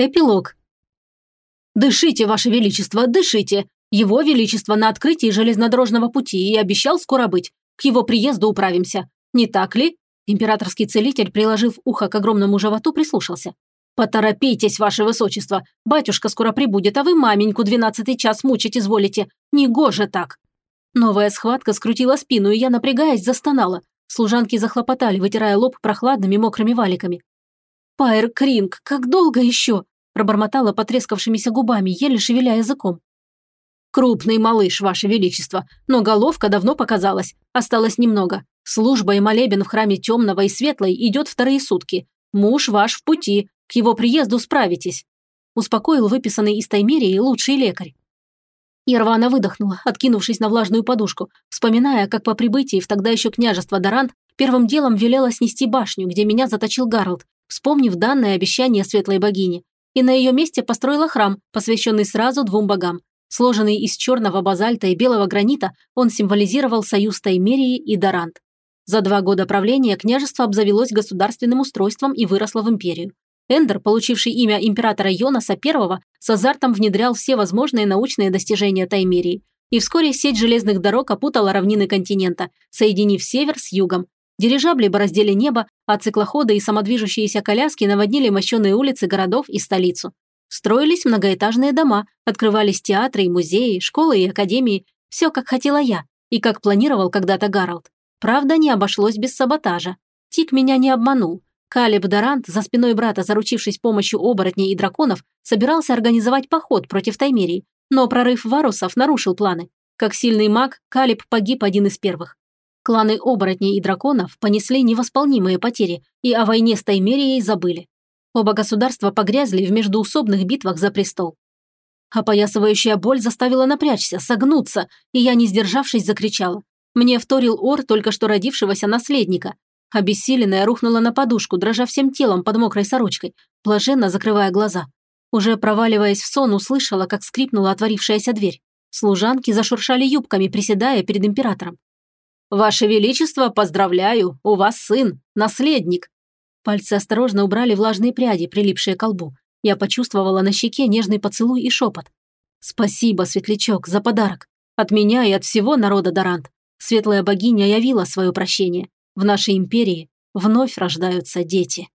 Эпилог. «Дышите, Ваше Величество, дышите! Его Величество на открытии железнодорожного пути и обещал скоро быть. К его приезду управимся. Не так ли?» Императорский целитель, приложив ухо к огромному животу, прислушался. «Поторопитесь, ваше высочество! Батюшка скоро прибудет, а вы маменьку двенадцатый час мучить изволите. Негоже так!» Новая схватка скрутила спину, и я, напрягаясь, застонала. Служанки захлопотали, вытирая лоб прохладными мокрыми валиками. «Пайр Кринг, как долго еще?» пробормотала потрескавшимися губами, еле шевеля языком. «Крупный малыш, ваше величество, но головка давно показалась, осталось немного. Служба и молебен в храме темного и светлой идет вторые сутки. Муж ваш в пути, к его приезду справитесь», – успокоил выписанный из Таймерии лучший лекарь. Ирвана выдохнула, откинувшись на влажную подушку, вспоминая, как по прибытии в тогда еще княжество Дарант первым делом велела снести башню, где меня заточил Гарольд, вспомнив данное обещание светлой богини, и на ее месте построила храм, посвященный сразу двум богам. Сложенный из черного базальта и белого гранита, он символизировал союз Таймерии и Дарант. За два года правления княжество обзавелось государственным устройством и выросло в империю. Эндер, получивший имя императора Йонаса I, с азартом внедрял все возможные научные достижения Таймерии. И вскоре сеть железных дорог опутала равнины континента, соединив север с югом. Дирижабли бороздили небо, а циклоходы и самодвижущиеся коляски наводнили мощенные улицы городов и столицу. Строились многоэтажные дома, открывались театры и музеи, школы и академии. Все, как хотела я, и как планировал когда-то Гарольд. Правда, не обошлось без саботажа. Тик меня не обманул. Калиб Дарант, за спиной брата заручившись помощью оборотней и драконов, собирался организовать поход против Таймерии, но прорыв варусов нарушил планы. Как сильный маг, Калиб погиб один из первых. Кланы оборотней и драконов понесли невосполнимые потери и о войне с Таймерией забыли. Оба государства погрязли в междуусобных битвах за престол. Опоясывающая боль заставила напрячься, согнуться, и я, не сдержавшись, закричала. Мне вторил ор только что родившегося наследника. Обессиленная рухнула на подушку, дрожа всем телом под мокрой сорочкой, блаженно закрывая глаза. Уже проваливаясь в сон, услышала, как скрипнула отворившаяся дверь. Служанки зашуршали юбками, приседая перед императором. «Ваше Величество, поздравляю, у вас сын, наследник!» Пальцы осторожно убрали влажные пряди, прилипшие к лбу. Я почувствовала на щеке нежный поцелуй и шепот. «Спасибо, Светлячок, за подарок. От меня и от всего народа Дарант. Светлая богиня явила свое прощение. В нашей империи вновь рождаются дети.